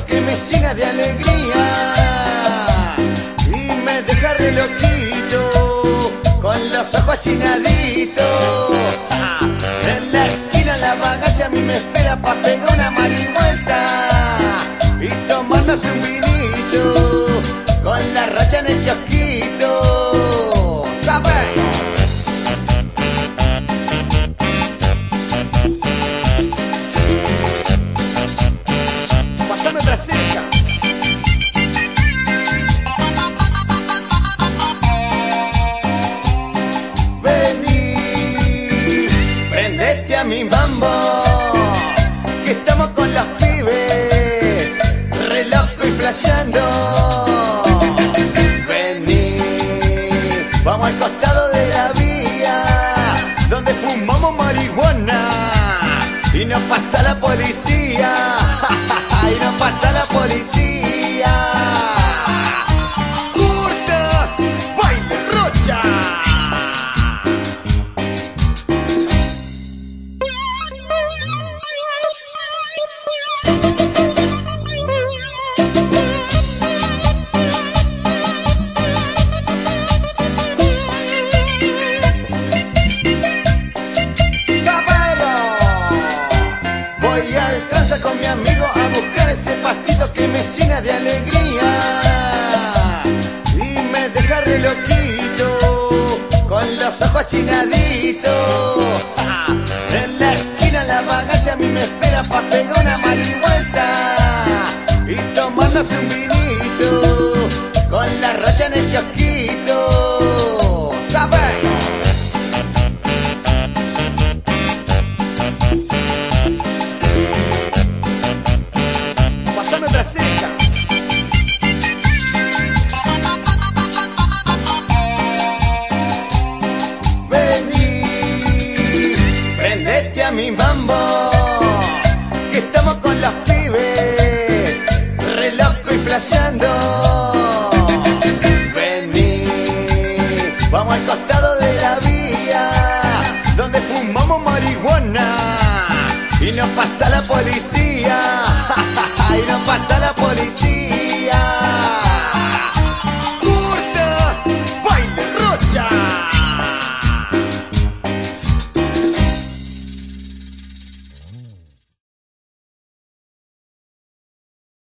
que me llena de alegría y me deja re loquito con los ojos chinaditos. En la esquina la bagacha a mí me espera mi mambo, que estamos con los pibes, re loco y flasheando. Vení, vamos al costado de la vía, donde fumamos marihuana y no pasa la policía, de alegría y me deja re loquito con los ojos chinaditos. Ah, En la esquina la bagacha a mí me espera pa' pegar mi mambo, que estamos con los pibes, re loco y flasheando. Vení, vamos al costado de la vía, donde fumamos marihuana y nos pasa la policía, y nos pasa la policía.